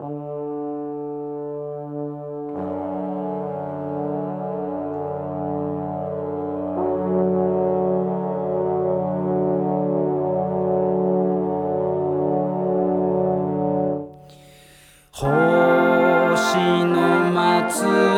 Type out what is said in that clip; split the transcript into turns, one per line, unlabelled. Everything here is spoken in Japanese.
星の祭り